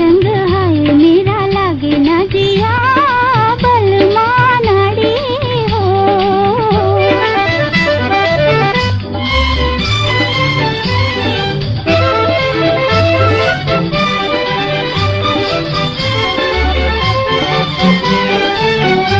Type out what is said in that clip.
संग हाय मेरा लागे ना जिया हो Thank you.